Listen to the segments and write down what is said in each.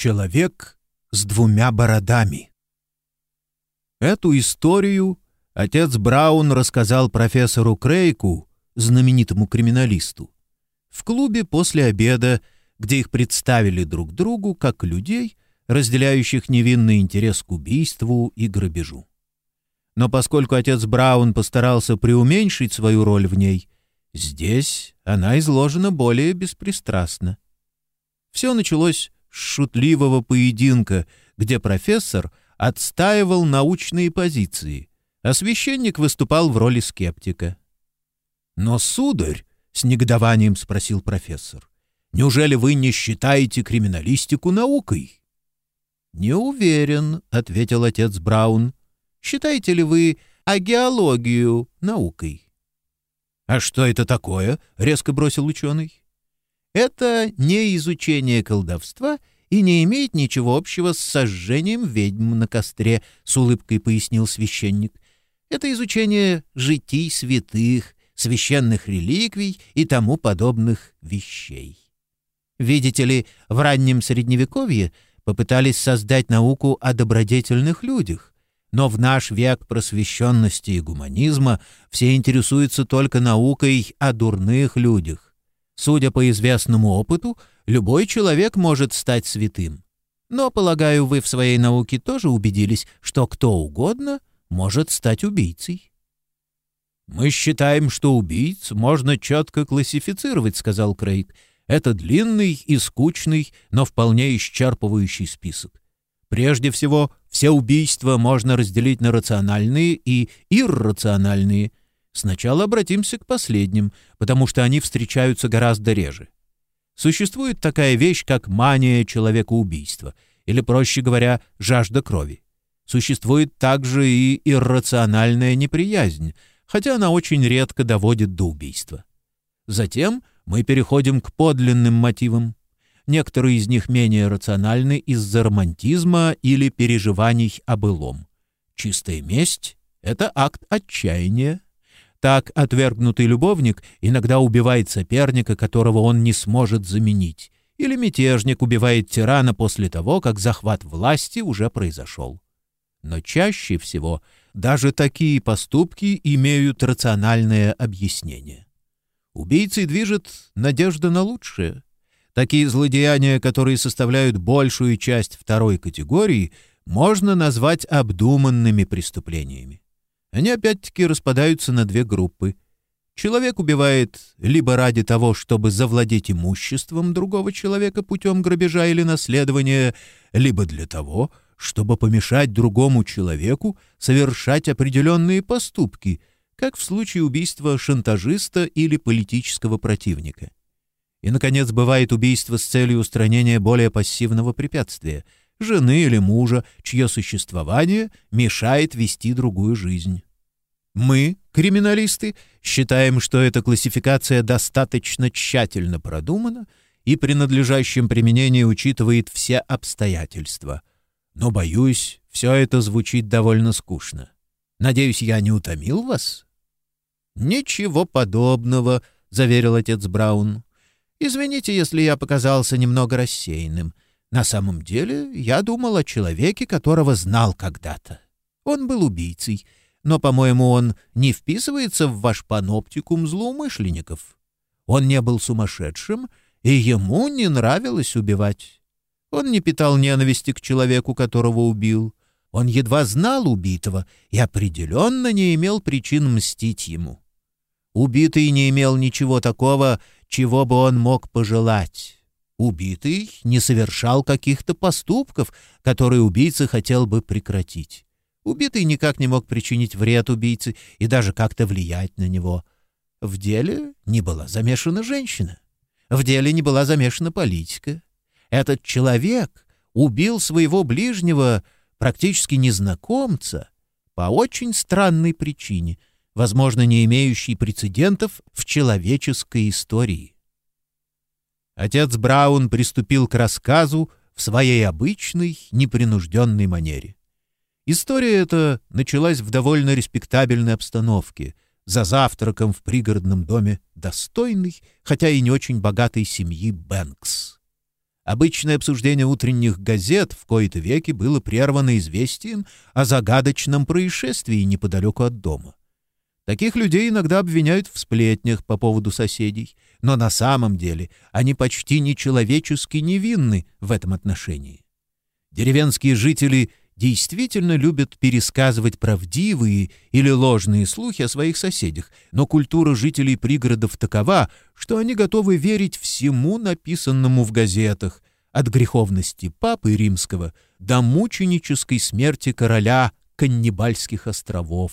Человек с двумя бородами. Эту историю отец Браун рассказал профессору Крейку, знаменитому криминалисту, в клубе после обеда, где их представили друг другу как людей, разделяющих невинный интерес к убийству и грабежу. Но поскольку отец Браун постарался преуменьшить свою роль в ней, здесь она изложена более беспристрастно. Все началось шутливого поединка, где профессор отстаивал научные позиции, а священник выступал в роли скептика. «Но, сударь», — с негодованием спросил профессор, «неужели вы не считаете криминалистику наукой?» «Не уверен», — ответил отец Браун. «Считаете ли вы агеологию наукой?» «А что это такое?» — резко бросил ученый. Это не изучение колдовства и не имеет ничего общего с сожжением ведьм на костре, — с улыбкой пояснил священник. Это изучение житий святых, священных реликвий и тому подобных вещей. Видите ли, в раннем Средневековье попытались создать науку о добродетельных людях, но в наш век просвещенности и гуманизма все интересуются только наукой о дурных людях. Судя по известному опыту, любой человек может стать святым. Но, полагаю, вы в своей науке тоже убедились, что кто угодно может стать убийцей. «Мы считаем, что убийц можно четко классифицировать», — сказал Крейг. «Это длинный и скучный, но вполне исчерпывающий список. Прежде всего, все убийства можно разделить на рациональные и иррациональные, Сначала обратимся к последним, потому что они встречаются гораздо реже. Существует такая вещь, как мания человекоубийства, или, проще говоря, жажда крови. Существует также и иррациональная неприязнь, хотя она очень редко доводит до убийства. Затем мы переходим к подлинным мотивам. Некоторые из них менее рациональны из-за романтизма или переживаний о былом. Чистая месть — это акт отчаяния, так отвергнутый любовник иногда убивает соперника, которого он не сможет заменить, или мятежник убивает тирана после того, как захват власти уже произошел. Но чаще всего даже такие поступки имеют рациональное объяснение. Убийцей движет надежда на лучшее. Такие злодеяния, которые составляют большую часть второй категории, можно назвать обдуманными преступлениями. Они опять-таки распадаются на две группы. Человек убивает либо ради того, чтобы завладеть имуществом другого человека путем грабежа или наследования, либо для того, чтобы помешать другому человеку совершать определенные поступки, как в случае убийства шантажиста или политического противника. И, наконец, бывает убийство с целью устранения более пассивного препятствия — жены или мужа, чье существование мешает вести другую жизнь. Мы, криминалисты, считаем, что эта классификация достаточно тщательно продумана и при надлежащем применении учитывает все обстоятельства. Но, боюсь, все это звучит довольно скучно. Надеюсь, я не утомил вас? «Ничего подобного», — заверил отец Браун. «Извините, если я показался немного рассеянным. На самом деле я думал о человеке, которого знал когда-то. Он был убийцей, но, по-моему, он не вписывается в ваш паноптикум злоумышленников. Он не был сумасшедшим, и ему не нравилось убивать. Он не питал ненависти к человеку, которого убил. Он едва знал убитого и определенно не имел причин мстить ему. Убитый не имел ничего такого, чего бы он мог пожелать. Убитый не совершал каких-то поступков, которые убийца хотел бы прекратить. Убитый никак не мог причинить вред убийце и даже как-то влиять на него. В деле не была замешана женщина. В деле не была замешана политика. Этот человек убил своего ближнего, практически незнакомца, по очень странной причине, возможно, не имеющей прецедентов в человеческой истории. Отец Браун приступил к рассказу в своей обычной, непринужденной манере. История эта началась в довольно респектабельной обстановке, за завтраком в пригородном доме достойной, хотя и не очень богатой семьи Бэнкс. Обычное обсуждение утренних газет в кои-то веки было прервано известием о загадочном происшествии неподалеку от дома. Таких людей иногда обвиняют в сплетнях по поводу соседей, но на самом деле они почти нечеловечески невинны в этом отношении. Деревенские жители действительно любят пересказывать правдивые или ложные слухи о своих соседях, но культура жителей пригородов такова, что они готовы верить всему написанному в газетах, от греховности папы римского до мученической смерти короля Каннибальских островов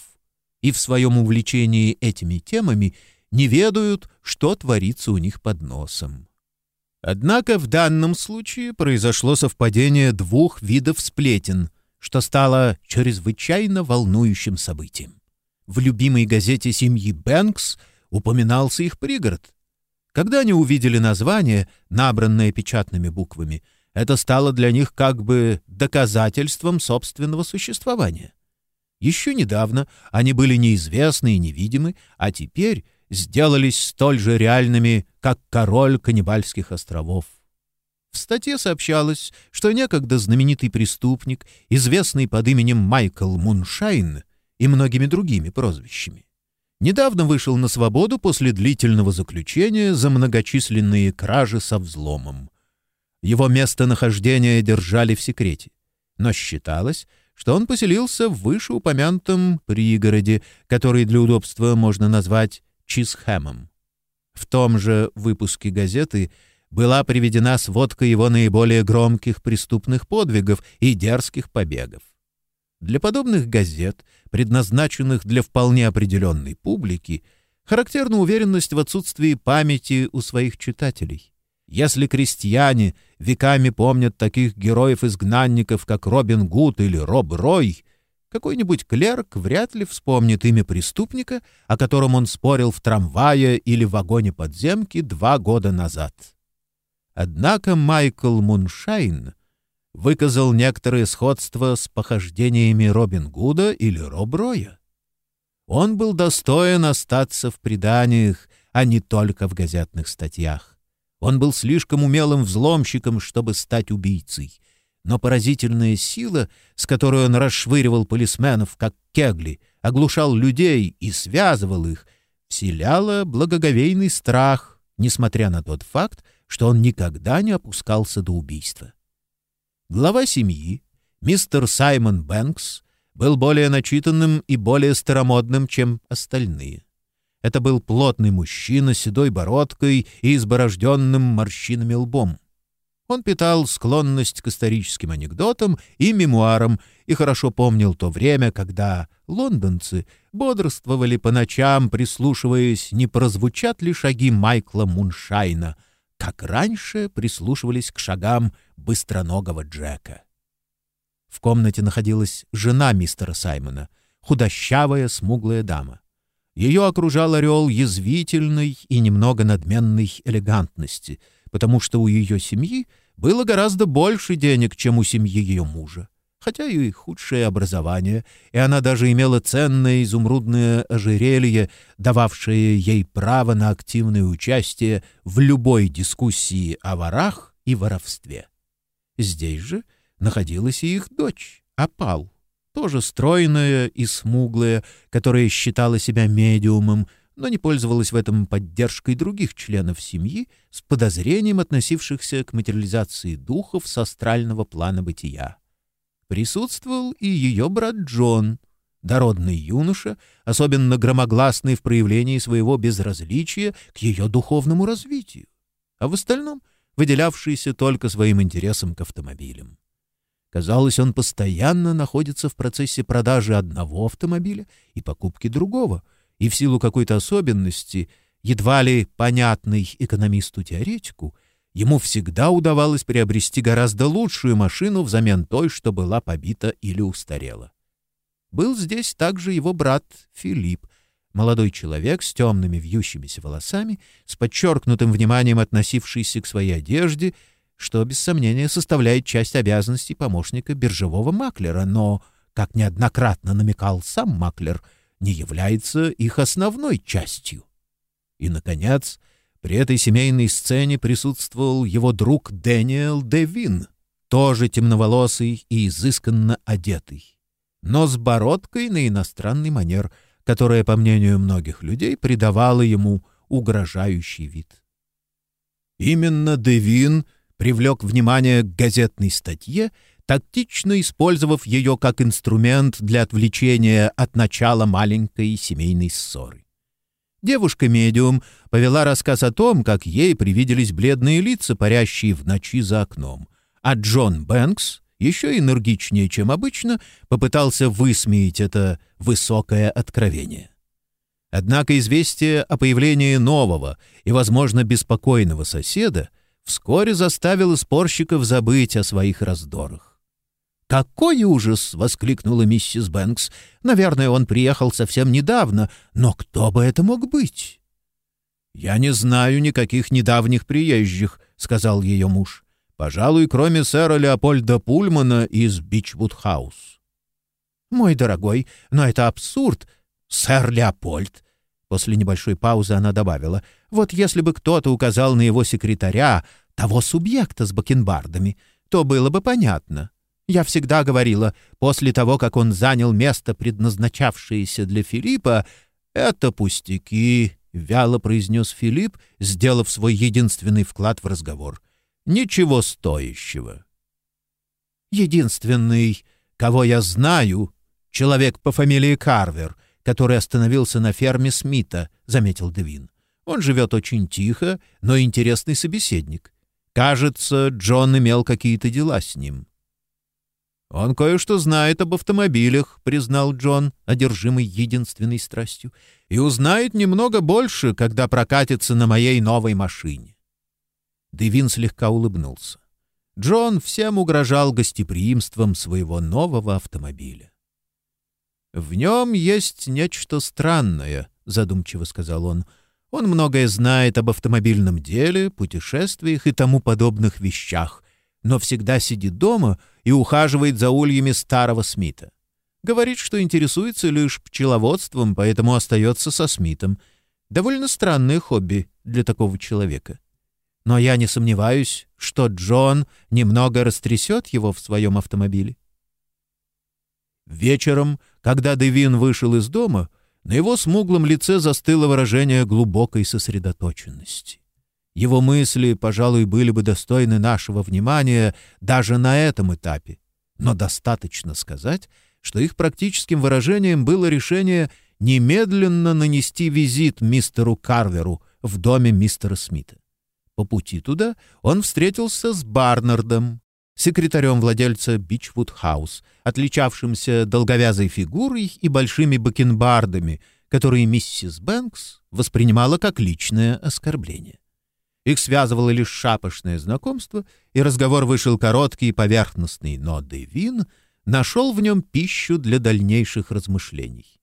и в своем увлечении этими темами не ведают, что творится у них под носом. Однако в данном случае произошло совпадение двух видов сплетен, что стало чрезвычайно волнующим событием. В любимой газете семьи Бэнкс упоминался их пригород. Когда они увидели название, набранное печатными буквами, это стало для них как бы доказательством собственного существования. Еще недавно они были неизвестны и невидимы, а теперь сделались столь же реальными, как король каннибальских островов. В статье сообщалось, что некогда знаменитый преступник, известный под именем Майкл Муншайн и многими другими прозвищами, недавно вышел на свободу после длительного заключения за многочисленные кражи со взломом. Его местонахождение держали в секрете, но считалось, что он поселился в вышеупомянутом пригороде, который для удобства можно назвать Чизхэмом. В том же выпуске газеты была приведена сводка его наиболее громких преступных подвигов и дерзких побегов. Для подобных газет, предназначенных для вполне определенной публики, характерна уверенность в отсутствии памяти у своих читателей. Если крестьяне веками помнят таких героев-изгнанников, как Робин Гуд или Роб Рой, какой-нибудь клерк вряд ли вспомнит имя преступника, о котором он спорил в трамвае или вагоне подземки два года назад. Однако Майкл Муншайн выказал некоторое сходство с похождениями Робин Гуда или Роб Роя. Он был достоин остаться в преданиях, а не только в газетных статьях. Он был слишком умелым взломщиком, чтобы стать убийцей. Но поразительная сила, с которой он расшвыривал полисменов, как кегли, оглушал людей и связывал их, вселяла благоговейный страх, несмотря на тот факт, что он никогда не опускался до убийства. Глава семьи, мистер Саймон Бэнкс, был более начитанным и более старомодным, чем остальные. Это был плотный мужчина с седой бородкой и изборожденным морщинами лбом. Он питал склонность к историческим анекдотам и мемуарам и хорошо помнил то время, когда лондонцы бодрствовали по ночам, прислушиваясь, не прозвучат ли шаги Майкла Муншайна, как раньше прислушивались к шагам быстроногого Джека. В комнате находилась жена мистера Саймона, худощавая, смуглая дама. Ее окружал орел язвительной и немного надменной элегантности, потому что у ее семьи было гораздо больше денег, чем у семьи ее мужа, хотя и худшее образование, и она даже имела ценное изумрудное ожерелье, дававшее ей право на активное участие в любой дискуссии о ворах и воровстве. Здесь же находилась и их дочь, Апал тоже стройная и смуглая, которая считала себя медиумом, но не пользовалась в этом поддержкой других членов семьи с подозрением относившихся к материализации духов с астрального плана бытия. Присутствовал и ее брат Джон, дородный юноша, особенно громогласный в проявлении своего безразличия к ее духовному развитию, а в остальном выделявшийся только своим интересом к автомобилям. Казалось, он постоянно находится в процессе продажи одного автомобиля и покупки другого, и в силу какой-то особенности, едва ли понятной экономисту-теоретику, ему всегда удавалось приобрести гораздо лучшую машину взамен той, что была побита или устарела. Был здесь также его брат Филипп, молодой человек с темными вьющимися волосами, с подчеркнутым вниманием относившийся к своей одежде — что, без сомнения, составляет часть обязанностей помощника биржевого маклера, но, как неоднократно намекал сам маклер, не является их основной частью. И, наконец, При этой семейной сцене присутствовал его друг Дэниел Девин, тоже темноволосый и изысканно одетый, но с бородкой на иностранный манер, которая, по мнению многих людей, придавала ему угрожающий вид. Именно Девин привлек внимание к газетной статье, тактично использовав ее как инструмент для отвлечения от начала маленькой семейной ссоры. Девушка-медиум повела рассказ о том, как ей привиделись бледные лица, парящие в ночи за окном, а Джон Бэнкс, еще энергичнее, чем обычно, попытался высмеять это высокое откровение. Однако известие о появлении нового и, возможно, беспокойного соседа вскоре заставило спорщиков забыть о своих раздорах. «Какой ужас!» — воскликнула миссис Бэнкс. «Наверное, он приехал совсем недавно, но кто бы это мог быть?» «Я не знаю никаких недавних приезжих», — сказал ее муж. «Пожалуй, кроме сэра Леопольда Пульмана из Бичвуд-хаус». «Мой дорогой, но это абсурд. Сэр Леопольд!» После небольшой паузы она добавила. «Вот если бы кто-то указал на его секретаря, того субъекта с бакенбардами, то было бы понятно. Я всегда говорила, после того, как он занял место, предназначавшееся для Филиппа, «Это пустяки», — вяло произнес Филипп, сделав свой единственный вклад в разговор. «Ничего стоящего». «Единственный, кого я знаю, человек по фамилии Карвер», который остановился на ферме Смита», — заметил Девин. «Он живет очень тихо, но интересный собеседник. Кажется, Джон имел какие-то дела с ним». «Он кое-что знает об автомобилях», — признал Джон, одержимый единственной страстью, «и узнает немного больше, когда прокатится на моей новой машине». Дэвин слегка улыбнулся. Джон всем угрожал гостеприимством своего нового автомобиля. «В нем есть нечто странное», — задумчиво сказал он. «Он многое знает об автомобильном деле, путешествиях и тому подобных вещах, но всегда сидит дома и ухаживает за ульями старого Смита. Говорит, что интересуется лишь пчеловодством, поэтому остается со Смитом. Довольно странное хобби для такого человека. Но я не сомневаюсь, что Джон немного растрясет его в своем автомобиле. Вечером, когда Девин вышел из дома, на его смуглом лице застыло выражение глубокой сосредоточенности. Его мысли, пожалуй, были бы достойны нашего внимания даже на этом этапе, но достаточно сказать, что их практическим выражением было решение немедленно нанести визит мистеру Карверу в доме мистера Смита. По пути туда он встретился с Барнардом, секретарем владельца Бичвуд Хаус, отличавшимся долговязой фигурой и большими бакенбардами, которые миссис Бэнкс воспринимала как личное оскорбление. Их связывало лишь шапошное знакомство, и разговор вышел короткий и поверхностный, но Девин нашел в нем пищу для дальнейших размышлений.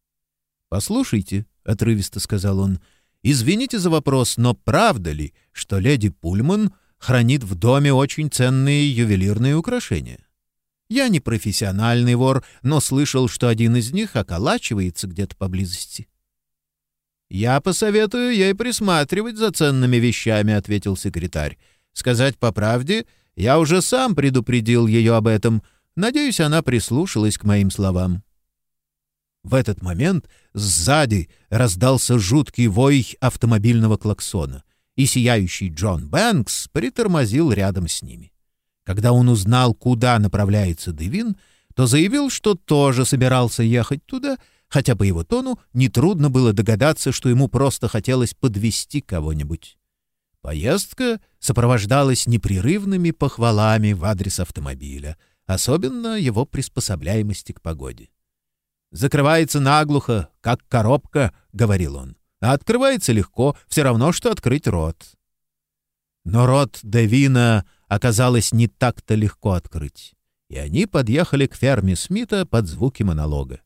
«Послушайте», — отрывисто сказал он, — «извините за вопрос, но правда ли, что леди Пульман — хранит в доме очень ценные ювелирные украшения. Я не профессиональный вор, но слышал, что один из них околачивается где-то поблизости. «Я посоветую ей присматривать за ценными вещами», — ответил секретарь. «Сказать по правде, я уже сам предупредил ее об этом. Надеюсь, она прислушалась к моим словам». В этот момент сзади раздался жуткий вой автомобильного клаксона — и сияющий Джон Бэнкс притормозил рядом с ними. Когда он узнал, куда направляется Девин, то заявил, что тоже собирался ехать туда, хотя по его тону нетрудно было догадаться, что ему просто хотелось подвести кого-нибудь. Поездка сопровождалась непрерывными похвалами в адрес автомобиля, особенно его приспособляемости к погоде. «Закрывается наглухо, как коробка», — говорил он. А открывается легко, все равно, что открыть рот. Но рот Девина оказалось не так-то легко открыть, и они подъехали к ферме Смита под звуки монолога.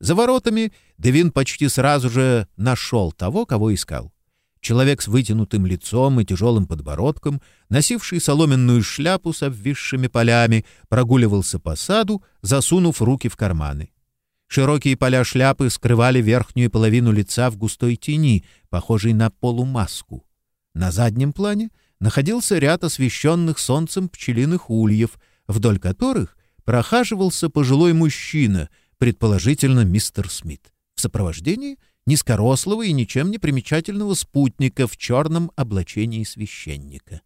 За воротами Девин почти сразу же нашел того, кого искал. Человек с вытянутым лицом и тяжелым подбородком, носивший соломенную шляпу с обвисшими полями, прогуливался по саду, засунув руки в карманы. Широкие поля шляпы скрывали верхнюю половину лица в густой тени, похожей на полумаску. На заднем плане находился ряд освещенных солнцем пчелиных ульев, вдоль которых прохаживался пожилой мужчина, предположительно мистер Смит, в сопровождении низкорослого и ничем не примечательного спутника в черном облачении священника.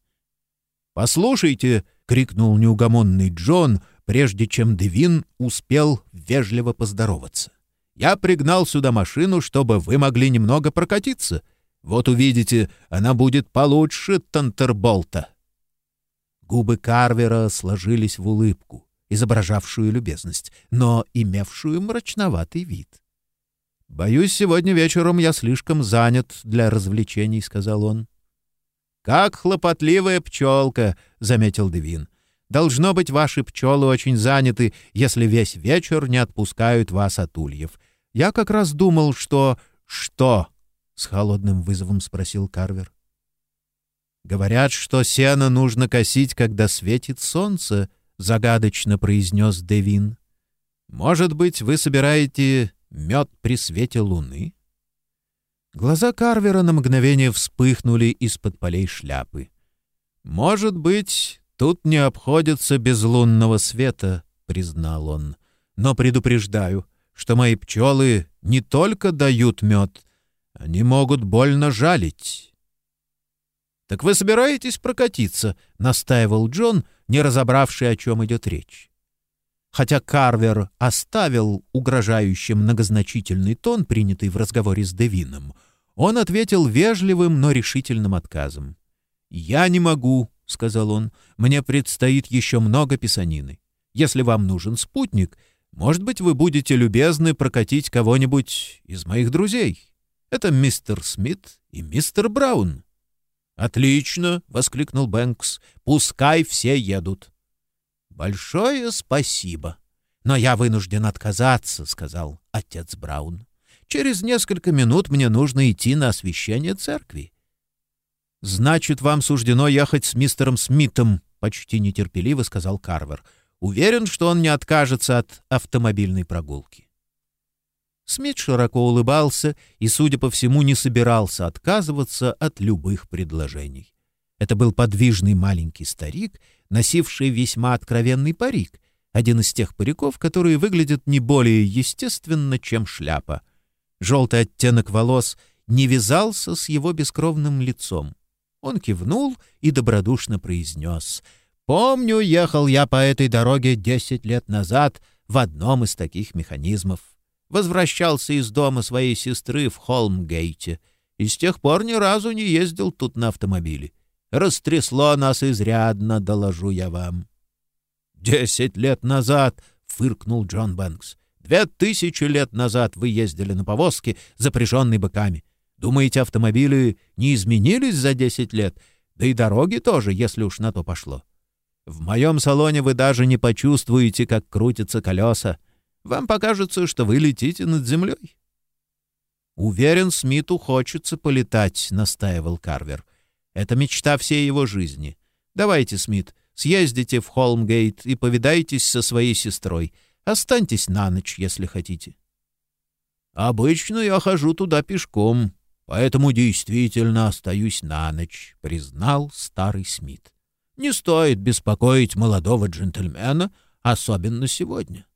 «Послушайте!» — крикнул неугомонный Джон, прежде чем Девин успел вежливо поздороваться. «Я пригнал сюда машину, чтобы вы могли немного прокатиться. Вот увидите, она будет получше Тантерболта». Губы Карвера сложились в улыбку, изображавшую любезность, но имевшую мрачноватый вид. «Боюсь, сегодня вечером я слишком занят для развлечений», — сказал он. «Как хлопотливая пчелка», — заметил Девин. «Должно быть, ваши пчелы очень заняты, если весь вечер не отпускают вас от ульев. Я как раз думал, что...» «Что?» — с холодным вызовом спросил Карвер. «Говорят, что сено нужно косить, когда светит солнце», — загадочно произнес Девин. «Может быть, вы собираете мед при свете луны?» Глаза Карвера на мгновение вспыхнули из-под полей шляпы. «Может быть, тут не обходится без лунного света», — признал он. «Но предупреждаю, что мои пчелы не только дают мед, они могут больно жалить». «Так вы собираетесь прокатиться?» — настаивал Джон, не разобравший, о чем идет речь. Хотя Карвер оставил угрожающий многозначительный тон, принятый в разговоре с Девином, он ответил вежливым, но решительным отказом. «Я не могу», — сказал он, — «мне предстоит еще много писанины. Если вам нужен спутник, может быть, вы будете любезны прокатить кого-нибудь из моих друзей. Это мистер Смит и мистер Браун». «Отлично!» — воскликнул Бэнкс. «Пускай все едут». «Большое спасибо. Но я вынужден отказаться», — сказал отец Браун. «Через несколько минут мне нужно идти на освящение церкви». «Значит, вам суждено ехать с мистером Смитом», — почти нетерпеливо сказал Карвер. «Уверен, что он не откажется от автомобильной прогулки». Смит широко улыбался и, судя по всему, не собирался отказываться от любых предложений. Это был подвижный маленький старик — носивший весьма откровенный парик, один из тех париков, которые выглядят не более естественно, чем шляпа. Желтый оттенок волос не вязался с его бескровным лицом. Он кивнул и добродушно произнес. «Помню, ехал я по этой дороге десять лет назад в одном из таких механизмов. Возвращался из дома своей сестры в Холмгейте и с тех пор ни разу не ездил тут на автомобиле. Растрясло нас изрядно, доложу я вам. «Десять лет назад!» — фыркнул Джон Бэнкс. «Две тысячи лет назад вы ездили на повозке, запряженной быками. Думаете, автомобили не изменились за десять лет? Да и дороги тоже, если уж на то пошло. В моем салоне вы даже не почувствуете, как крутятся колеса. Вам покажется, что вы летите над землей». «Уверен, Смиту хочется полетать», — настаивал Карвер. Это мечта всей его жизни. Давайте, Смит, съездите в Холмгейт и повидайтесь со своей сестрой. Останьтесь на ночь, если хотите. Обычно я хожу туда пешком, поэтому действительно остаюсь на ночь, признал старый Смит. Не стоит беспокоить молодого джентльмена, особенно сегодня.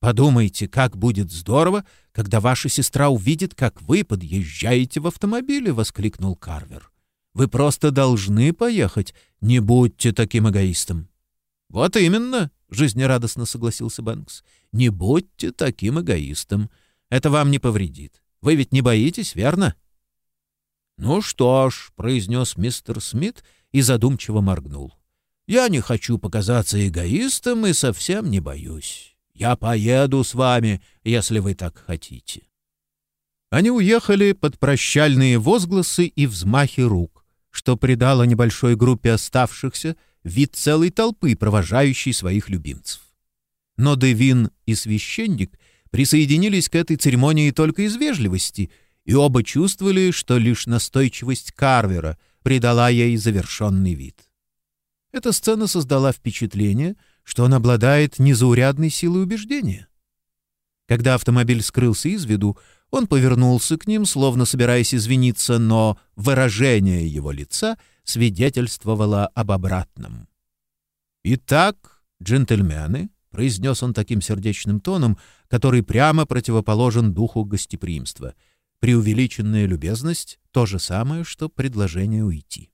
Подумайте, как будет здорово, когда ваша сестра увидит, как вы подъезжаете в автомобиле, воскликнул Карвер. Вы просто должны поехать. Не будьте таким эгоистом». «Вот именно», — жизнерадостно согласился Бэнкс. «Не будьте таким эгоистом. Это вам не повредит. Вы ведь не боитесь, верно?» «Ну что ж», — произнес мистер Смит и задумчиво моргнул. «Я не хочу показаться эгоистом и совсем не боюсь. Я поеду с вами, если вы так хотите». Они уехали под прощальные возгласы и взмахи рук что придало небольшой группе оставшихся вид целой толпы, провожающей своих любимцев. Но Девин и священник присоединились к этой церемонии только из вежливости, и оба чувствовали, что лишь настойчивость Карвера придала ей завершенный вид. Эта сцена создала впечатление, что он обладает незаурядной силой убеждения. Когда автомобиль скрылся из виду, Он повернулся к ним, словно собираясь извиниться, но выражение его лица свидетельствовало об обратном. «Итак, джентльмены», — произнес он таким сердечным тоном, который прямо противоположен духу гостеприимства, преувеличенная любезность — то же самое, что предложение уйти.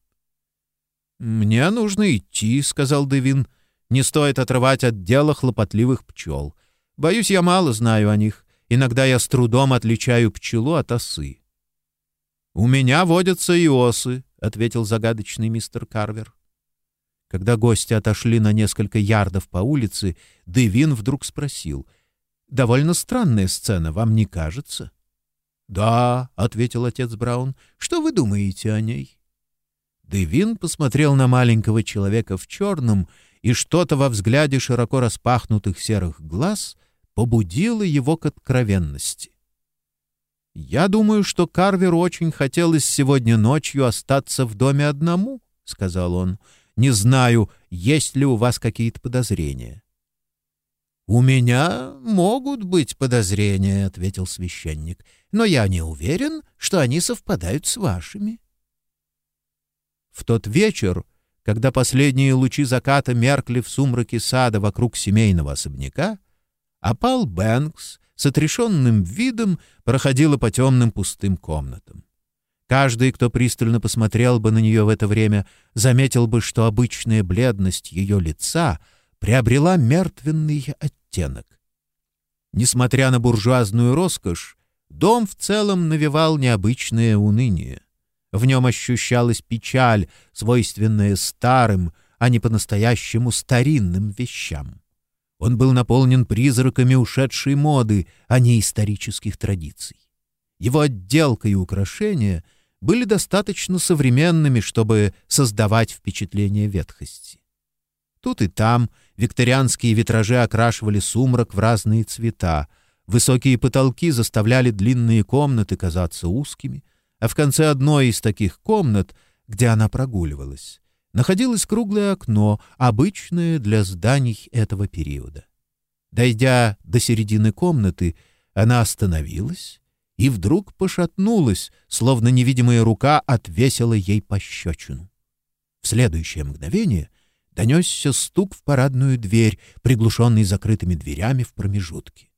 «Мне нужно идти», — сказал Девин. «Не стоит отрывать от дела хлопотливых пчел. Боюсь, я мало знаю о них. Иногда я с трудом отличаю пчелу от осы». «У меня водятся и осы», — ответил загадочный мистер Карвер. Когда гости отошли на несколько ярдов по улице, Девин вдруг спросил. «Довольно странная сцена, вам не кажется?» «Да», — ответил отец Браун. «Что вы думаете о ней?» Девин посмотрел на маленького человека в черном, и что-то во взгляде широко распахнутых серых глаз — побудило его к откровенности. «Я думаю, что Карверу очень хотелось сегодня ночью остаться в доме одному», — сказал он. «Не знаю, есть ли у вас какие-то подозрения». «У меня могут быть подозрения», — ответил священник, «но я не уверен, что они совпадают с вашими». В тот вечер, когда последние лучи заката меркли в сумраке сада вокруг семейного особняка, а Пал Бэнкс с отрешенным видом проходила по темным пустым комнатам. Каждый, кто пристально посмотрел бы на нее в это время, заметил бы, что обычная бледность ее лица приобрела мертвенный оттенок. Несмотря на буржуазную роскошь, дом в целом навевал необычное уныние. В нем ощущалась печаль, свойственная старым, а не по-настоящему старинным вещам. Он был наполнен призраками ушедшей моды, а не исторических традиций. Его отделка и украшения были достаточно современными, чтобы создавать впечатление ветхости. Тут и там викторианские витражи окрашивали сумрак в разные цвета, высокие потолки заставляли длинные комнаты казаться узкими, а в конце одной из таких комнат, где она прогуливалась, находилось круглое окно, обычное для зданий этого периода. Дойдя до середины комнаты, она остановилась и вдруг пошатнулась, словно невидимая рука отвесила ей пощечину. В следующее мгновение донесся стук в парадную дверь, приглушенный закрытыми дверями в промежутке.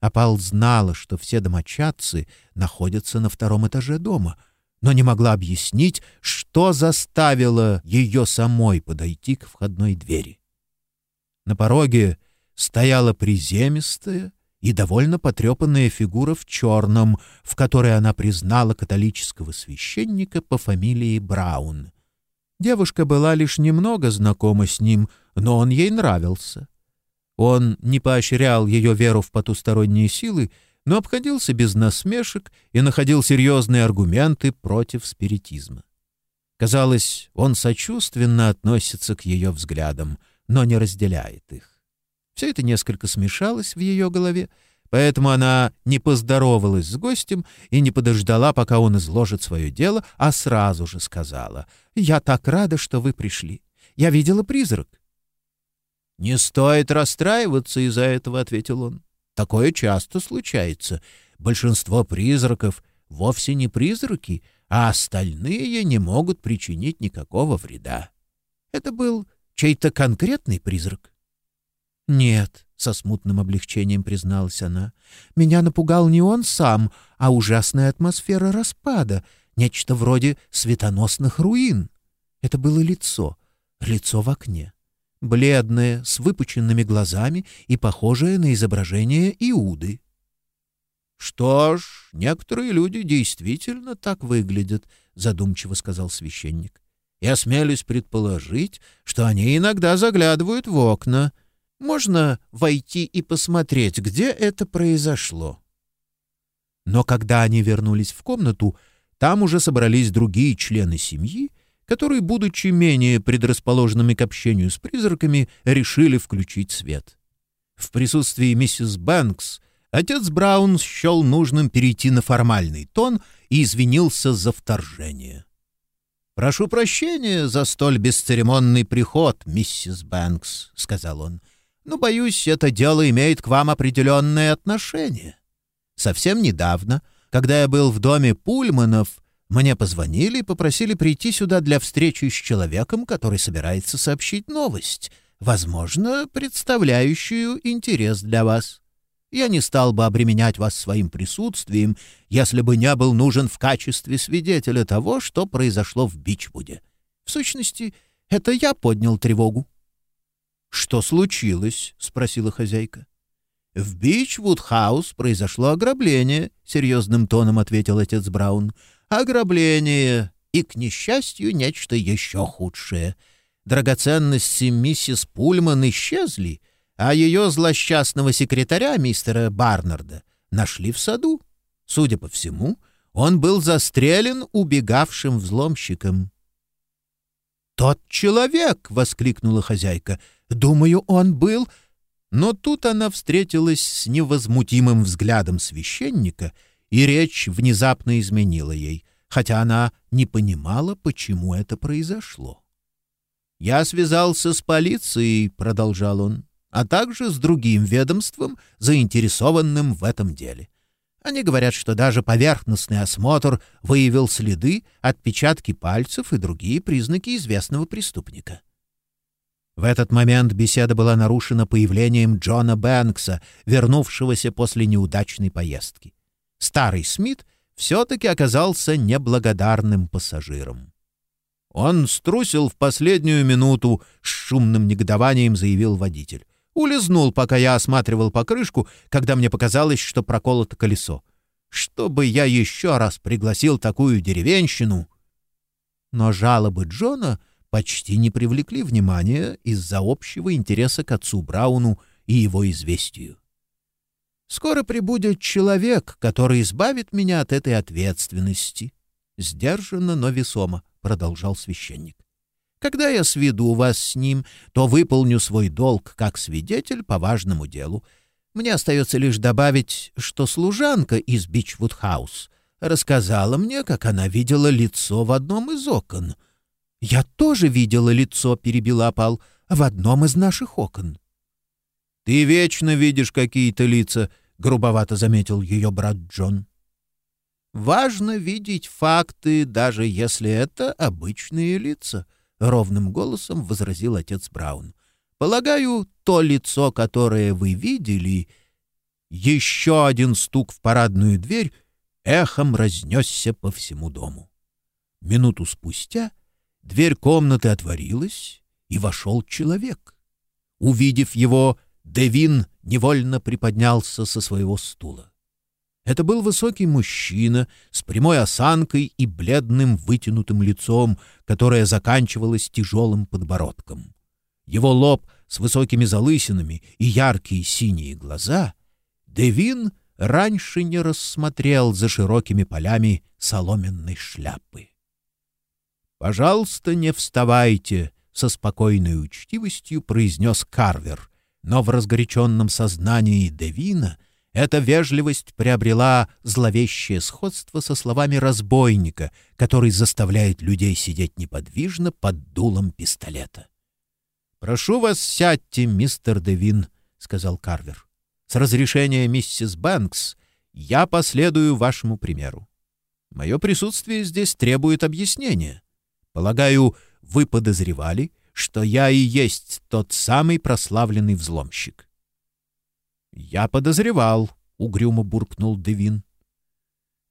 Апал знала, что все домочадцы находятся на втором этаже дома — но не могла объяснить, что заставило ее самой подойти к входной двери. На пороге стояла приземистая и довольно потрепанная фигура в черном, в которой она признала католического священника по фамилии Браун. Девушка была лишь немного знакома с ним, но он ей нравился. Он не поощрял ее веру в потусторонние силы, но обходился без насмешек и находил серьезные аргументы против спиритизма. Казалось, он сочувственно относится к ее взглядам, но не разделяет их. Все это несколько смешалось в ее голове, поэтому она не поздоровалась с гостем и не подождала, пока он изложит свое дело, а сразу же сказала, «Я так рада, что вы пришли. Я видела призрак». «Не стоит расстраиваться из-за этого», — ответил он. Такое часто случается. Большинство призраков вовсе не призраки, а остальные не могут причинить никакого вреда. Это был чей-то конкретный призрак? Нет, со смутным облегчением призналась она. Меня напугал не он сам, а ужасная атмосфера распада, нечто вроде светоносных руин. Это было лицо, лицо в окне бледная, с выпученными глазами и похожая на изображение Иуды. «Что ж, некоторые люди действительно так выглядят», — задумчиво сказал священник. «Я смелюсь предположить, что они иногда заглядывают в окна. Можно войти и посмотреть, где это произошло». Но когда они вернулись в комнату, там уже собрались другие члены семьи, которые, будучи менее предрасположенными к общению с призраками, решили включить свет. В присутствии миссис Бэнкс отец Браун счел нужным перейти на формальный тон и извинился за вторжение. «Прошу прощения за столь бесцеремонный приход, миссис Бэнкс», — сказал он, — «но, боюсь, это дело имеет к вам определенное отношение. Совсем недавно, когда я был в доме Пульманов, мне позвонили и попросили прийти сюда для встречи с человеком, который собирается сообщить новость, возможно, представляющую интерес для вас. Я не стал бы обременять вас своим присутствием, если бы не был нужен в качестве свидетеля того, что произошло в Бичвуде. В сущности, это я поднял тревогу. — Что случилось? — спросила хозяйка. — В Бичвуд-хаус произошло ограбление, — серьезным тоном ответил отец Браун. — Ограбление и, к несчастью, нечто еще худшее. Драгоценности миссис Пульман исчезли — а ее злосчастного секретаря, мистера Барнарда, нашли в саду. Судя по всему, он был застрелен убегавшим взломщиком. «Тот человек!» — воскликнула хозяйка. «Думаю, он был...» Но тут она встретилась с невозмутимым взглядом священника, и речь внезапно изменила ей, хотя она не понимала, почему это произошло. «Я связался с полицией», — продолжал он а также с другим ведомством, заинтересованным в этом деле. Они говорят, что даже поверхностный осмотр выявил следы, отпечатки пальцев и другие признаки известного преступника. В этот момент беседа была нарушена появлением Джона Бэнкса, вернувшегося после неудачной поездки. Старый Смит все-таки оказался неблагодарным пассажиром. Он струсил в последнюю минуту, с шумным негодованием заявил водитель. Улизнул, пока я осматривал покрышку, когда мне показалось, что проколото колесо. Чтобы я еще раз пригласил такую деревенщину. Но жалобы Джона почти не привлекли внимания из-за общего интереса к отцу Брауну и его известию. «Скоро прибудет человек, который избавит меня от этой ответственности», — сдержанно, но весомо, — продолжал священник. Когда я сведу вас с ним, то выполню свой долг как свидетель по важному делу. Мне остается лишь добавить, что служанка из Бичвуд-хаус рассказала мне, как она видела лицо в одном из окон. «Я тоже видела лицо», — перебила Опал, — «в одном из наших окон». «Ты вечно видишь какие-то лица», — грубовато заметил ее брат Джон. «Важно видеть факты, даже если это обычные лица», — ровным голосом возразил отец Браун. «Полагаю, то лицо, которое вы видели...» Еще один стук в парадную дверь эхом разнесся по всему дому. Минуту спустя дверь комнаты отворилась, и вошел человек. Увидев его, Девин невольно приподнялся со своего стула. Это был высокий мужчина с прямой осанкой и бледным вытянутым лицом, которое заканчивалось тяжелым подбородком. Его лоб с высокими залысинами и яркие синие глаза Девин раньше не рассмотрел за широкими полями соломенной шляпы. «Пожалуйста, не вставайте», — со спокойной учтивостью произнес Карвер, но в разгоряченном сознании Девина — эта вежливость приобрела зловещее сходство со словами разбойника, который заставляет людей сидеть неподвижно под дулом пистолета. «Прошу вас, сядьте, мистер Девин», — сказал Карвер. «С разрешения миссис Бэнкс я последую вашему примеру. Мое присутствие здесь требует объяснения. Полагаю, вы подозревали, что я и есть тот самый прославленный взломщик. «Я подозревал», — угрюмо буркнул Девин.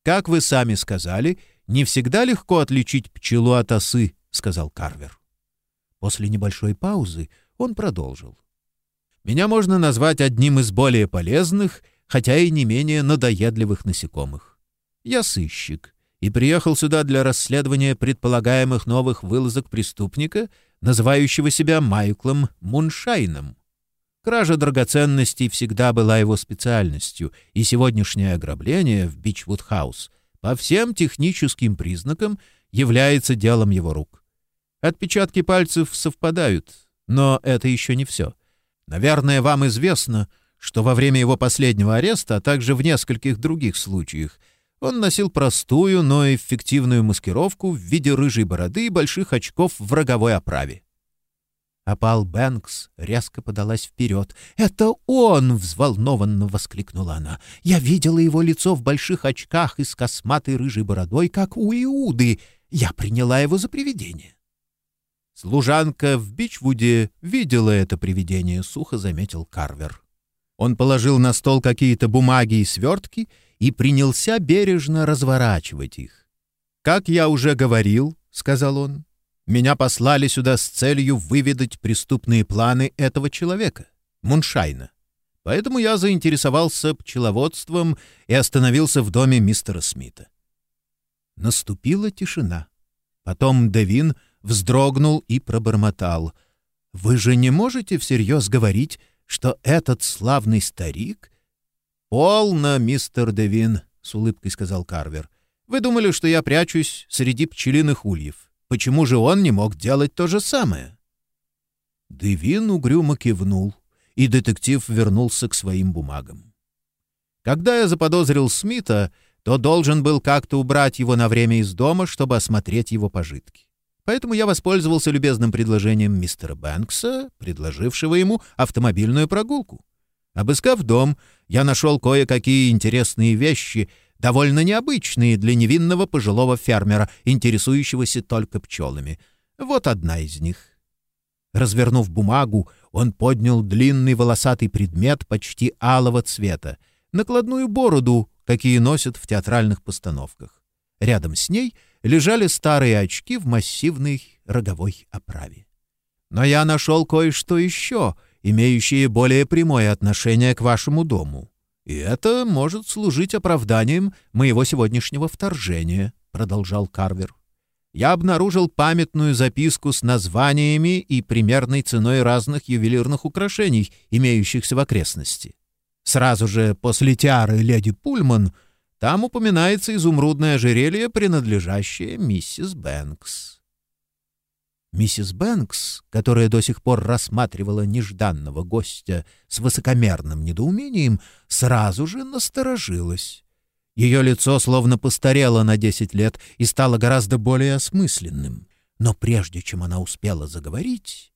«Как вы сами сказали, не всегда легко отличить пчелу от осы», — сказал Карвер. После небольшой паузы он продолжил. «Меня можно назвать одним из более полезных, хотя и не менее надоедливых насекомых. Я сыщик и приехал сюда для расследования предполагаемых новых вылазок преступника, называющего себя Майклом Муншайном. Кража драгоценностей всегда была его специальностью, и сегодняшнее ограбление в Бичвуд-хаус по всем техническим признакам является делом его рук. Отпечатки пальцев совпадают, но это еще не все. Наверное, вам известно, что во время его последнего ареста, а также в нескольких других случаях, он носил простую, но эффективную маскировку в виде рыжей бороды и больших очков в роговой оправе. Апал Бэнкс резко подалась вперед. «Это он!» — взволнованно воскликнула она. «Я видела его лицо в больших очках и с косматой рыжей бородой, как у Иуды. Я приняла его за привидение». Служанка в Бичвуде видела это привидение, сухо заметил Карвер. Он положил на стол какие-то бумаги и свертки и принялся бережно разворачивать их. «Как я уже говорил», — сказал он, — «меня послали сюда с целью выведать преступные планы этого человека, Муншайна. Поэтому я заинтересовался пчеловодством и остановился в доме мистера Смита». Наступила тишина. Потом Девин вздрогнул и пробормотал. «Вы же не можете всерьез говорить, что этот славный старик...» «Полно, мистер Девин», — с улыбкой сказал Карвер. «Вы думали, что я прячусь среди пчелиных ульев. Почему же он не мог делать то же самое?» Девин угрюмо кивнул, и детектив вернулся к своим бумагам. «Когда я заподозрил Смита, то должен был как-то убрать его на время из дома, чтобы осмотреть его пожитки. Поэтому я воспользовался любезным предложением мистера Бэнкса, предложившего ему автомобильную прогулку. Обыскав дом, я нашел кое-какие интересные вещи, довольно необычные для невинного пожилого фермера, интересующегося только пчелами. Вот одна из них. Развернув бумагу, он поднял длинный волосатый предмет почти алого цвета, накладную бороду, какие носят в театральных постановках. Рядом с ней — лежали старые очки в массивной роговой оправе. Но я нашел кое-что еще, имеющее более прямое отношение к вашему дому. И это может служить оправданием моего сегодняшнего вторжения, — продолжал Карвер. Я обнаружил памятную записку с названиями и примерной ценой разных ювелирных украшений, имеющихся в окрестности. Сразу же после тиары леди Пульман — там упоминается изумрудное ожерелье, принадлежащее миссис Бэнкс. Миссис Бэнкс, которая до сих пор рассматривала нежданного гостя с высокомерным недоумением, сразу же насторожилась. Ее лицо словно постарело на десять лет и стало гораздо более осмысленным. Но прежде чем она успела заговорить,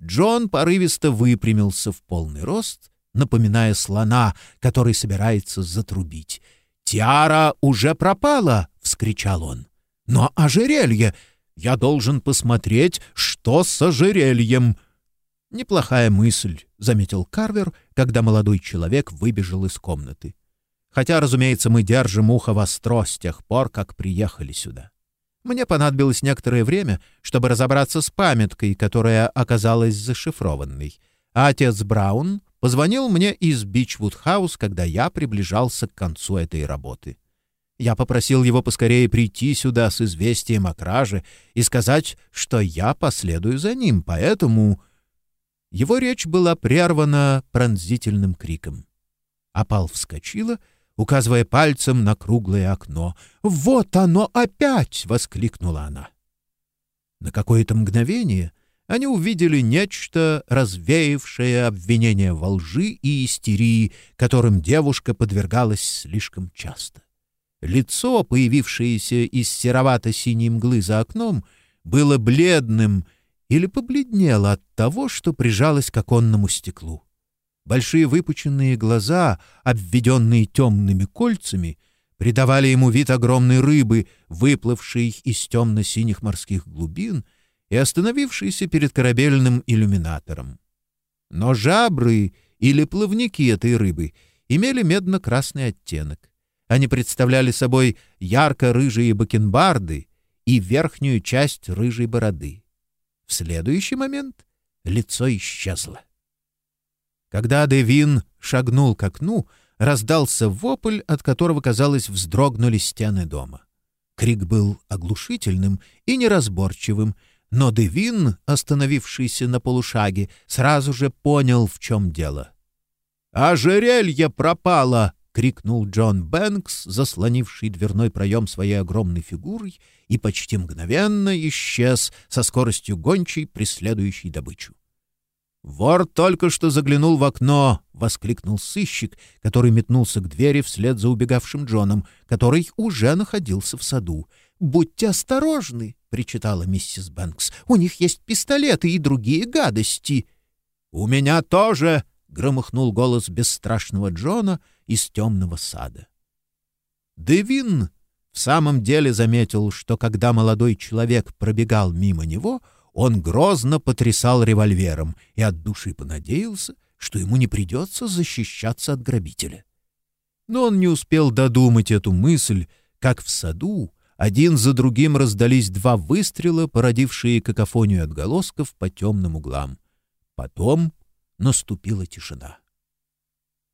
Джон порывисто выпрямился в полный рост, напоминая слона, который собирается затрубить — «Тиара уже пропала!» — вскричал он. «Но ожерелье! Я должен посмотреть, что с ожерельем!» «Неплохая мысль», — заметил Карвер, когда молодой человек выбежал из комнаты. «Хотя, разумеется, мы держим ухо востро с тех пор, как приехали сюда. Мне понадобилось некоторое время, чтобы разобраться с памяткой, которая оказалась зашифрованной. А отец Браун позвонил мне из Бичвуд-хаус, когда я приближался к концу этой работы. Я попросил его поскорее прийти сюда с известием о краже и сказать, что я последую за ним, поэтому... Его речь была прервана пронзительным криком. Апал вскочила, указывая пальцем на круглое окно. «Вот оно опять!» — воскликнула она. На какое-то мгновение они увидели нечто, развеявшее обвинение во лжи и истерии, которым девушка подвергалась слишком часто. Лицо, появившееся из серовато-синей мглы за окном, было бледным или побледнело от того, что прижалось к оконному стеклу. Большие выпученные глаза, обведенные темными кольцами, придавали ему вид огромной рыбы, выплывшей из темно-синих морских глубин — и остановившийся перед корабельным иллюминатором. Но жабры или плавники этой рыбы имели медно-красный оттенок. Они представляли собой ярко-рыжие бакенбарды и верхнюю часть рыжей бороды. В следующий момент лицо исчезло. Когда Девин шагнул к окну, раздался вопль, от которого, казалось, вздрогнули стены дома. Крик был оглушительным и неразборчивым, но Девин, остановившийся на полушаге, сразу же понял, в чем дело. «Ожерелье пропало!» — крикнул Джон Бэнкс, заслонивший дверной проем своей огромной фигурой, и почти мгновенно исчез со скоростью гончей, преследующей добычу. «Вор только что заглянул в окно!» — воскликнул сыщик, который метнулся к двери вслед за убегавшим Джоном, который уже находился в саду. будьте осторожны!» — причитала миссис Бэнкс. «У них есть пистолеты и другие гадости». «У меня тоже!» — громыхнул голос бесстрашного Джона из темного сада. Девин в самом деле заметил, что когда молодой человек пробегал мимо него, он грозно потрясал револьвером и от души понадеялся, что ему не придется защищаться от грабителя. Но он не успел додумать эту мысль, как в саду один за другим раздались два выстрела, породившие какофонию отголосков по темным углам. Потом наступила тишина.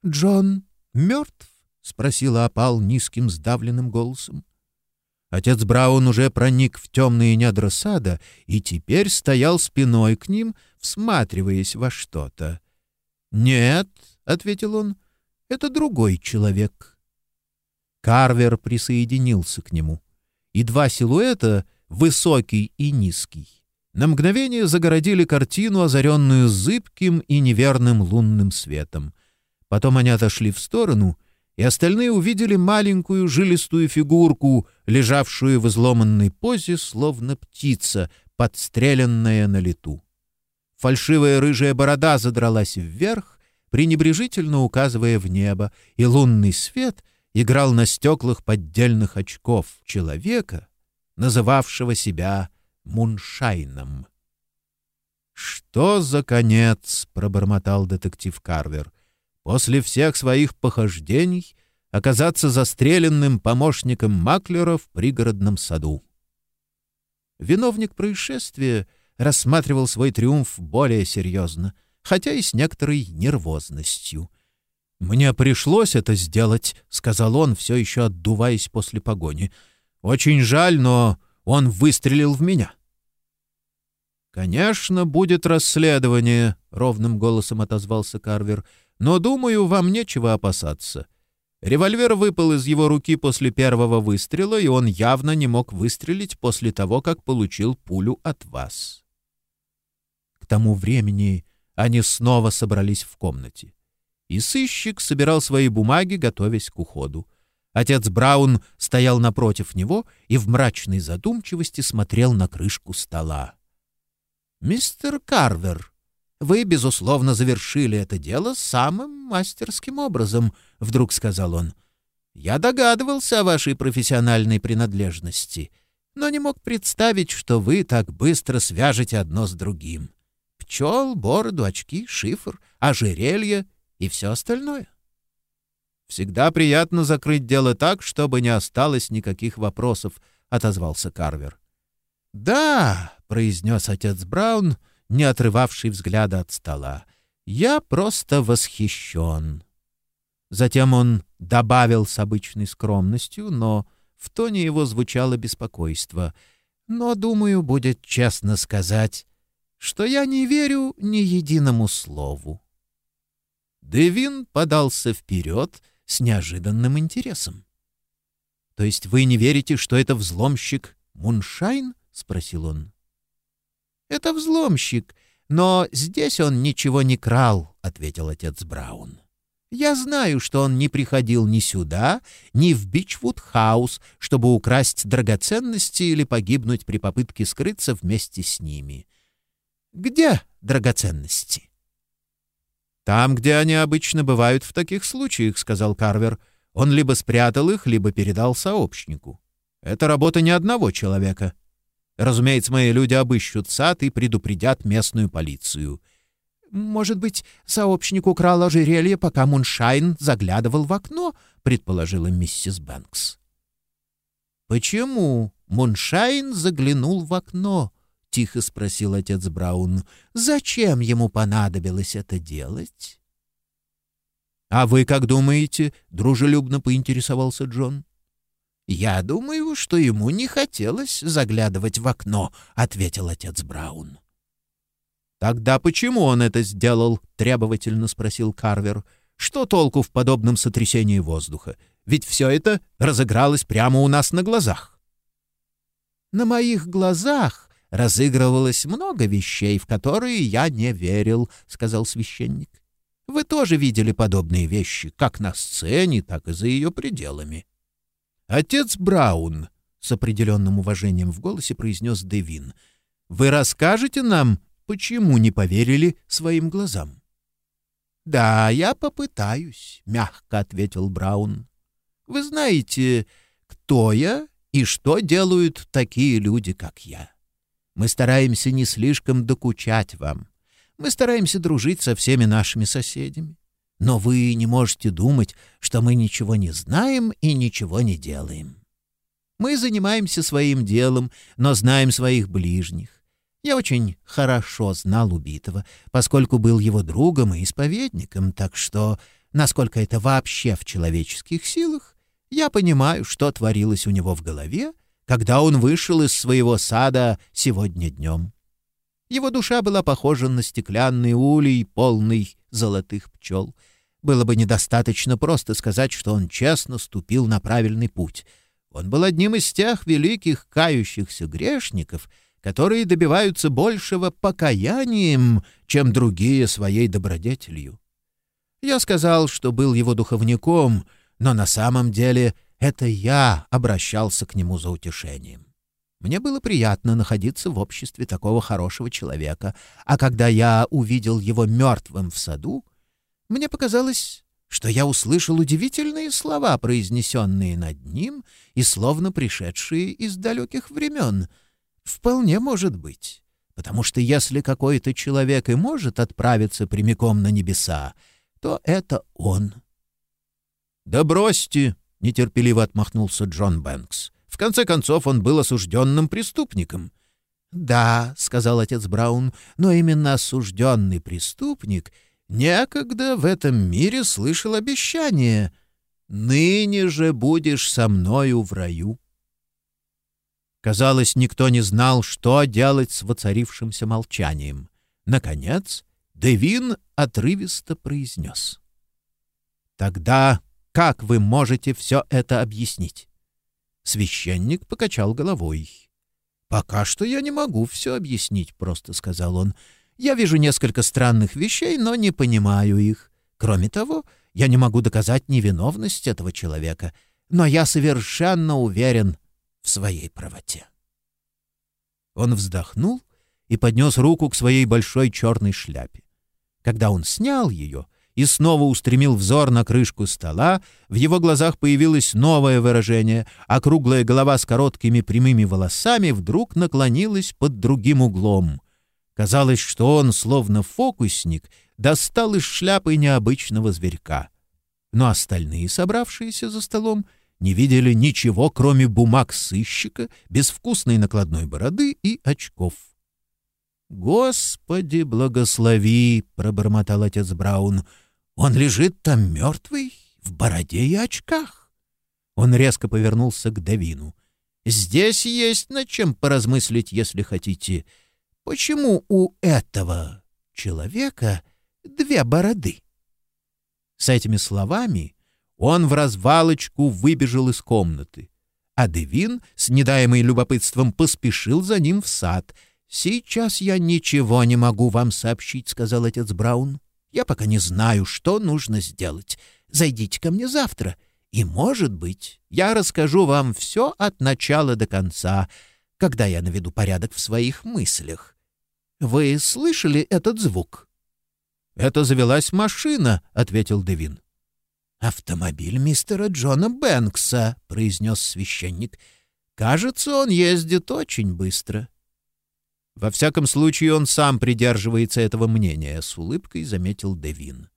«Джон мертв?» — спросила опал низким сдавленным голосом. Отец Браун уже проник в темные недра сада и теперь стоял спиной к ним, всматриваясь во что-то. «Нет», — ответил он, — «это другой человек». Карвер присоединился к нему и два силуэта, высокий и низкий, на мгновение загородили картину, озаренную зыбким и неверным лунным светом. Потом они отошли в сторону, и остальные увидели маленькую жилистую фигурку, лежавшую в изломанной позе, словно птица, подстреленная на лету. Фальшивая рыжая борода задралась вверх, пренебрежительно указывая в небо, и лунный свет — играл на стеклах поддельных очков человека, называвшего себя Муншайном. «Что за конец?» — пробормотал детектив Карвер. «После всех своих похождений оказаться застреленным помощником маклера в пригородном саду». Виновник происшествия рассматривал свой триумф более серьезно, хотя и с некоторой нервозностью — «Мне пришлось это сделать», — сказал он, все еще отдуваясь после погони. «Очень жаль, но он выстрелил в меня». «Конечно, будет расследование», — ровным голосом отозвался Карвер. «Но, думаю, вам нечего опасаться. Револьвер выпал из его руки после первого выстрела, и он явно не мог выстрелить после того, как получил пулю от вас». К тому времени они снова собрались в комнате и сыщик собирал свои бумаги, готовясь к уходу. Отец Браун стоял напротив него и в мрачной задумчивости смотрел на крышку стола. «Мистер Карвер, вы, безусловно, завершили это дело самым мастерским образом», — вдруг сказал он. «Я догадывался о вашей профессиональной принадлежности, но не мог представить, что вы так быстро свяжете одно с другим. Пчел, бороду, очки, шифр, ожерелье и все остальное. «Всегда приятно закрыть дело так, чтобы не осталось никаких вопросов», — отозвался Карвер. «Да», — произнес отец Браун, не отрывавший взгляда от стола, — «я просто восхищен». Затем он добавил с обычной скромностью, но в тоне его звучало беспокойство. «Но, думаю, будет честно сказать, что я не верю ни единому слову». Девин подался вперед с неожиданным интересом. «То есть вы не верите, что это взломщик Муншайн?» — спросил он. «Это взломщик, но здесь он ничего не крал», — ответил отец Браун. «Я знаю, что он не приходил ни сюда, ни в Бичвуд-хаус, чтобы украсть драгоценности или погибнуть при попытке скрыться вместе с ними. Где драгоценности?» «Там, где они обычно бывают в таких случаях», — сказал Карвер. «Он либо спрятал их, либо передал сообщнику. Это работа не одного человека. Разумеется, мои люди обыщут сад и предупредят местную полицию». «Может быть, сообщник украл ожерелье, пока Муншайн заглядывал в окно?» — предположила миссис Бэнкс. «Почему Муншайн заглянул в окно?» — тихо спросил отец Браун. «Зачем ему понадобилось это делать?» «А вы как думаете?» — дружелюбно поинтересовался Джон. «Я думаю, что ему не хотелось заглядывать в окно», — ответил отец Браун. «Тогда почему он это сделал?» — требовательно спросил Карвер. «Что толку в подобном сотрясении воздуха? Ведь все это разыгралось прямо у нас на глазах». «На моих глазах разыгрывалось много вещей, в которые я не верил», — сказал священник. «Вы тоже видели подобные вещи, как на сцене, так и за ее пределами». «Отец Браун», — с определенным уважением в голосе произнес Девин. «Вы расскажете нам, почему не поверили своим глазам?» «Да, я попытаюсь», — мягко ответил Браун. «Вы знаете, кто я и что делают такие люди, как я. Мы стараемся не слишком докучать вам. Мы стараемся дружить со всеми нашими соседями. Но вы не можете думать, что мы ничего не знаем и ничего не делаем. Мы занимаемся своим делом, но знаем своих ближних. Я очень хорошо знал убитого, поскольку был его другом и исповедником, так что, насколько это вообще в человеческих силах, я понимаю, что творилось у него в голове, когда он вышел из своего сада сегодня днем. Его душа была похожа на стеклянный улей, полный золотых пчел. Было бы недостаточно просто сказать, что он честно ступил на правильный путь. Он был одним из тех великих кающихся грешников, которые добиваются большего покаянием, чем другие своей добродетелью. Я сказал, что был его духовником, но на самом деле это я обращался к нему за утешением. Мне было приятно находиться в обществе такого хорошего человека, а когда я увидел его мертвым в саду, мне показалось, что я услышал удивительные слова, произнесенные над ним и словно пришедшие из далеких времен. Вполне может быть, потому что если какой-то человек и может отправиться прямиком на небеса, то это он. «Да бросьте!» — нетерпеливо отмахнулся Джон Бэнкс. В конце концов, он был осужденным преступником. «Да», — сказал отец Браун, — «но именно осужденный преступник некогда в этом мире слышал обещание «Ныне же будешь со мною в раю». Казалось, никто не знал, что делать с воцарившимся молчанием. Наконец, Девин отрывисто произнес. «Тогда как вы можете все это объяснить?» Священник покачал головой. «Пока что я не могу все объяснить», — просто сказал он. «Я вижу несколько странных вещей, но не понимаю их. Кроме того, я не могу доказать невиновность этого человека, но я совершенно уверен в своей правоте». Он вздохнул и поднес руку к своей большой черной шляпе. Когда он снял ее, и снова устремил взор на крышку стола, в его глазах появилось новое выражение, а круглая голова с короткими прямыми волосами вдруг наклонилась под другим углом. Казалось, что он, словно фокусник, достал из шляпы необычного зверька. Но остальные, собравшиеся за столом, не видели ничего, кроме бумаг сыщика, безвкусной накладной бороды и очков. «Господи, благослови!» — пробормотал отец Браун — он лежит там мертвый, в бороде и очках. Он резко повернулся к Давину. «Здесь есть над чем поразмыслить, если хотите. Почему у этого человека две бороды?» С этими словами он в развалочку выбежал из комнаты, а Девин с недаемой любопытством поспешил за ним в сад. «Сейчас я ничего не могу вам сообщить», — сказал отец Браун. Я пока не знаю, что нужно сделать. Зайдите ко мне завтра, и, может быть, я расскажу вам все от начала до конца, когда я наведу порядок в своих мыслях. Вы слышали этот звук? — Это завелась машина, — ответил Девин. — Автомобиль мистера Джона Бэнкса, — произнес священник. — Кажется, он ездит очень быстро. — во всяком случае, он сам придерживается этого мнения, — с улыбкой заметил Девин.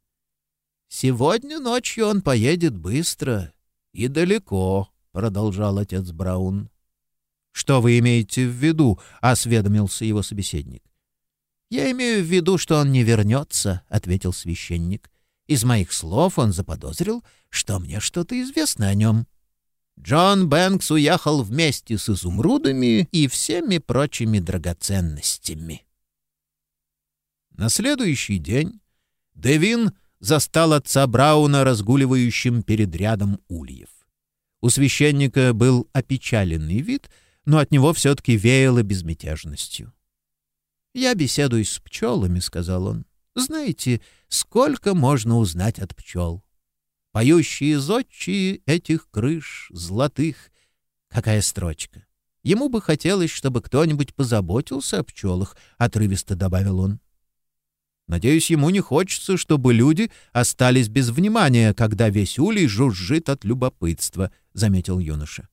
«Сегодня ночью он поедет быстро и далеко», — продолжал отец Браун. «Что вы имеете в виду?» — осведомился его собеседник. «Я имею в виду, что он не вернется», — ответил священник. «Из моих слов он заподозрил, что мне что-то известно о нем». Джон Бэнкс уехал вместе с изумрудами и всеми прочими драгоценностями. На следующий день Девин застал отца Брауна разгуливающим перед рядом ульев. У священника был опечаленный вид, но от него все-таки веяло безмятежностью. «Я беседую с пчелами», — сказал он. «Знаете, сколько можно узнать от пчел? Поющие зодчие этих крыш золотых. Какая строчка! Ему бы хотелось, чтобы кто-нибудь позаботился о пчелах, — отрывисто добавил он. Надеюсь, ему не хочется, чтобы люди остались без внимания, когда весь улей жужжит от любопытства, — заметил юноша.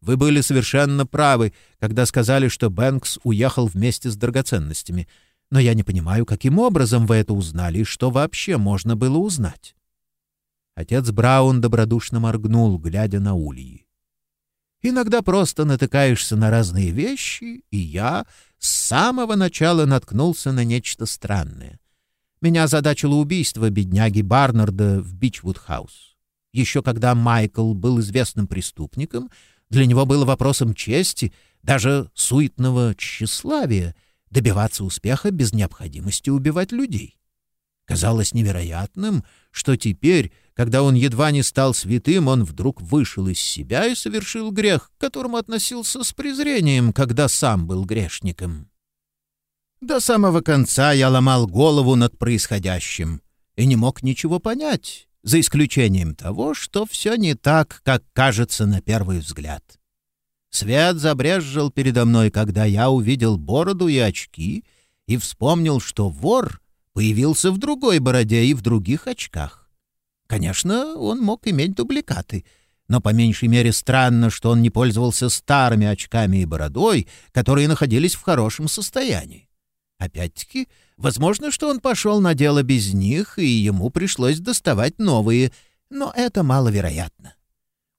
Вы были совершенно правы, когда сказали, что Бэнкс уехал вместе с драгоценностями. Но я не понимаю, каким образом вы это узнали и что вообще можно было узнать. Отец Браун добродушно моргнул, глядя на ульи. Иногда просто натыкаешься на разные вещи, и я с самого начала наткнулся на нечто странное. Меня озадачило убийство бедняги Барнарда в Бичвуд-хаус. Еще когда Майкл был известным преступником, для него было вопросом чести, даже суетного тщеславия, добиваться успеха без необходимости убивать людей. Казалось невероятным, что теперь, когда он едва не стал святым, он вдруг вышел из себя и совершил грех, к которому относился с презрением, когда сам был грешником. До самого конца я ломал голову над происходящим и не мог ничего понять, за исключением того, что все не так, как кажется на первый взгляд. Свет забрезжил передо мной, когда я увидел бороду и очки и вспомнил, что вор появился в другой бороде и в других очках. Конечно, он мог иметь дубликаты, но по меньшей мере странно, что он не пользовался старыми очками и бородой, которые находились в хорошем состоянии. Опять-таки, возможно, что он пошел на дело без них, и ему пришлось доставать новые, но это маловероятно.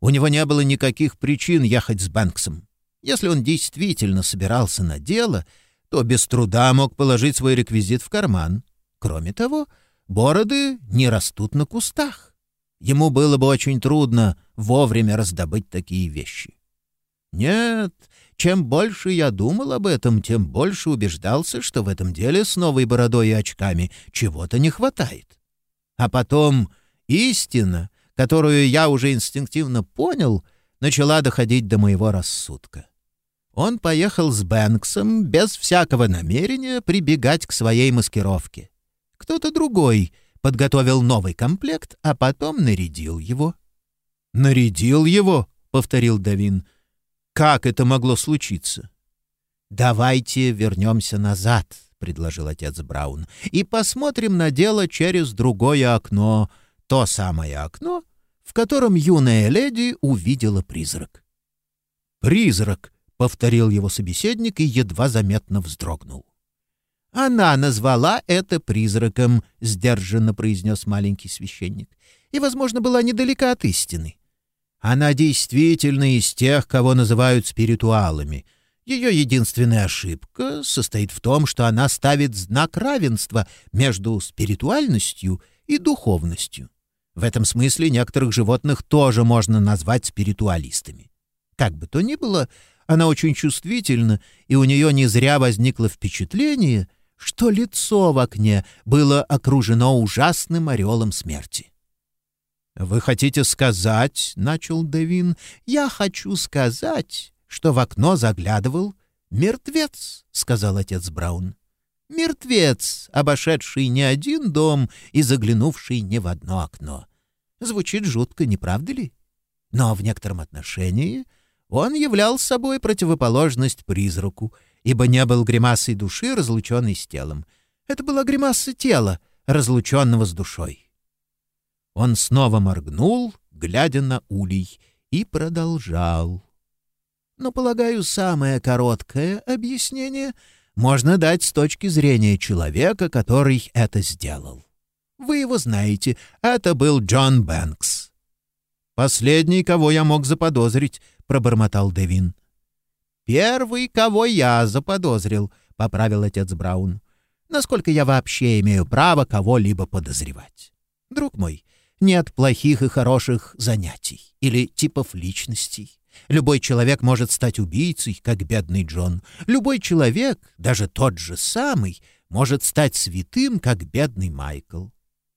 У него не было никаких причин ехать с Бэнксом. Если он действительно собирался на дело, то без труда мог положить свой реквизит в карман. Кроме того, бороды не растут на кустах. Ему было бы очень трудно вовремя раздобыть такие вещи. Нет, чем больше я думал об этом, тем больше убеждался, что в этом деле с новой бородой и очками чего-то не хватает. А потом истина, которую я уже инстинктивно понял, начала доходить до моего рассудка. Он поехал с Бэнксом без всякого намерения прибегать к своей маскировке. Кто-то другой подготовил новый комплект, а потом нарядил его. «Нарядил его?» — повторил Давин. Как это могло случиться? «Давайте вернемся назад», — предложил отец Браун, «и посмотрим на дело через другое окно, то самое окно, в котором юная леди увидела призрак». «Призрак», — повторил его собеседник и едва заметно вздрогнул. «Она назвала это призраком», — сдержанно произнес маленький священник, «и, возможно, была недалека от истины. Она действительно из тех, кого называют спиритуалами. Ее единственная ошибка состоит в том, что она ставит знак равенства между спиритуальностью и духовностью. В этом смысле некоторых животных тоже можно назвать спиритуалистами. Как бы то ни было, она очень чувствительна, и у нее не зря возникло впечатление, что лицо в окне было окружено ужасным орелом смерти. «Вы хотите сказать, — начал Девин, — я хочу сказать, что в окно заглядывал мертвец, — сказал отец Браун. Мертвец, обошедший не один дом и заглянувший не в одно окно. Звучит жутко, не правда ли? Но в некотором отношении он являл собой противоположность призраку, ибо не был гримасой души, разлученной с телом. Это была гримаса тела, разлученного с душой. Он снова моргнул, глядя на улей, и продолжал. Но, полагаю, самое короткое объяснение можно дать с точки зрения человека, который это сделал. Вы его знаете, это был Джон Бэнкс. «Последний, кого я мог заподозрить», — пробормотал Девин. «Первый, кого я заподозрил», — поправил отец Браун. «Насколько я вообще имею право кого-либо подозревать? Друг мой, нет плохих и хороших занятий или типов личностей. Любой человек может стать убийцей, как бедный Джон. Любой человек, даже тот же самый, может стать святым, как бедный Майкл.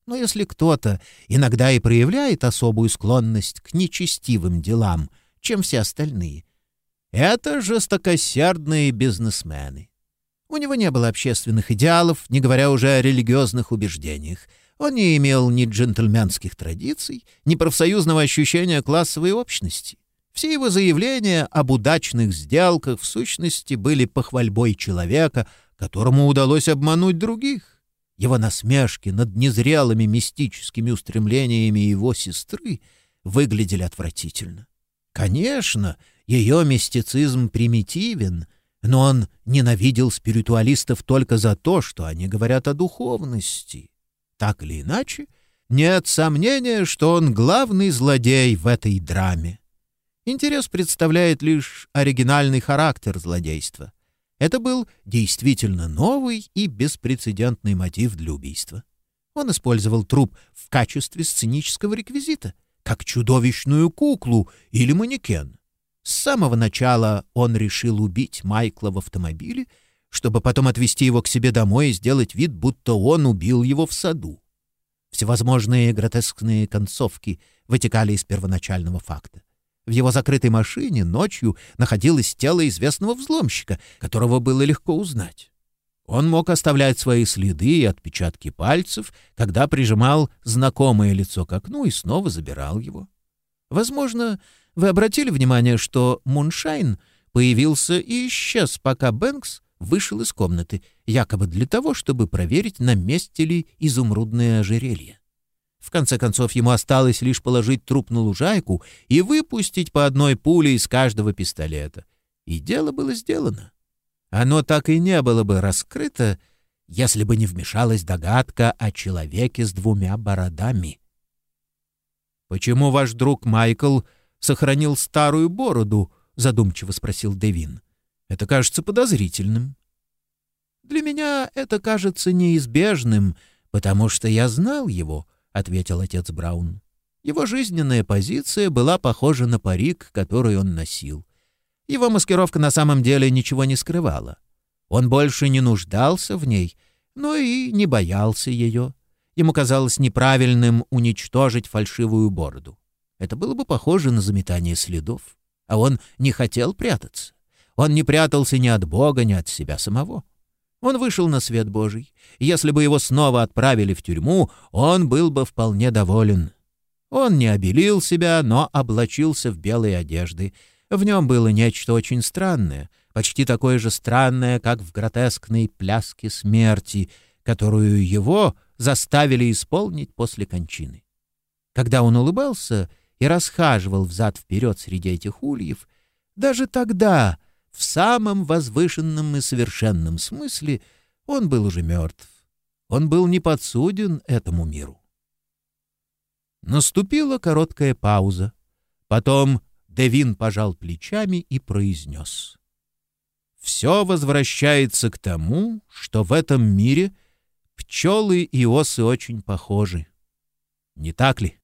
Но если кто-то иногда и проявляет особую склонность к нечестивым делам, чем все остальные, это жестокосердные бизнесмены. У него не было общественных идеалов, не говоря уже о религиозных убеждениях. Он не имел ни джентльменских традиций, ни профсоюзного ощущения классовой общности. Все его заявления об удачных сделках в сущности были похвальбой человека, которому удалось обмануть других. Его насмешки над незрелыми мистическими устремлениями его сестры выглядели отвратительно. Конечно, ее мистицизм примитивен, но он ненавидел спиритуалистов только за то, что они говорят о духовности. Так или иначе, нет сомнения, что он главный злодей в этой драме. Интерес представляет лишь оригинальный характер злодейства. Это был действительно новый и беспрецедентный мотив для убийства. Он использовал труп в качестве сценического реквизита, как чудовищную куклу или манекен. С самого начала он решил убить Майкла в автомобиле, чтобы потом отвезти его к себе домой и сделать вид, будто он убил его в саду. Всевозможные гротескные концовки вытекали из первоначального факта. В его закрытой машине ночью находилось тело известного взломщика, которого было легко узнать. Он мог оставлять свои следы и отпечатки пальцев, когда прижимал знакомое лицо к окну и снова забирал его. Возможно, вы обратили внимание, что Муншайн появился и исчез, пока Бэнкс вышел из комнаты, якобы для того, чтобы проверить, на месте ли изумрудное ожерелье. В конце концов, ему осталось лишь положить труп на лужайку и выпустить по одной пуле из каждого пистолета. И дело было сделано. Оно так и не было бы раскрыто, если бы не вмешалась догадка о человеке с двумя бородами. «Почему ваш друг Майкл сохранил старую бороду?» — задумчиво спросил Девин. «Это кажется подозрительным». «Для меня это кажется неизбежным, потому что я знал его», — ответил отец Браун. Его жизненная позиция была похожа на парик, который он носил. Его маскировка на самом деле ничего не скрывала. Он больше не нуждался в ней, но и не боялся ее. Ему казалось неправильным уничтожить фальшивую бороду. Это было бы похоже на заметание следов. А он не хотел прятаться. Он не прятался ни от Бога, ни от себя самого. Он вышел на свет Божий. Если бы его снова отправили в тюрьму, он был бы вполне доволен. Он не обелил себя, но облачился в белые одежды. В нем было нечто очень странное, почти такое же странное, как в гротескной пляске смерти, которую его заставили исполнить после кончины. Когда он улыбался и расхаживал взад-вперед среди этих ульев, даже тогда в самом возвышенном и совершенном смысле он был уже мертв. Он был не подсуден этому миру. Наступила короткая пауза. Потом Девин пожал плечами и произнес. «Все возвращается к тому, что в этом мире пчелы и осы очень похожи. Не так ли?»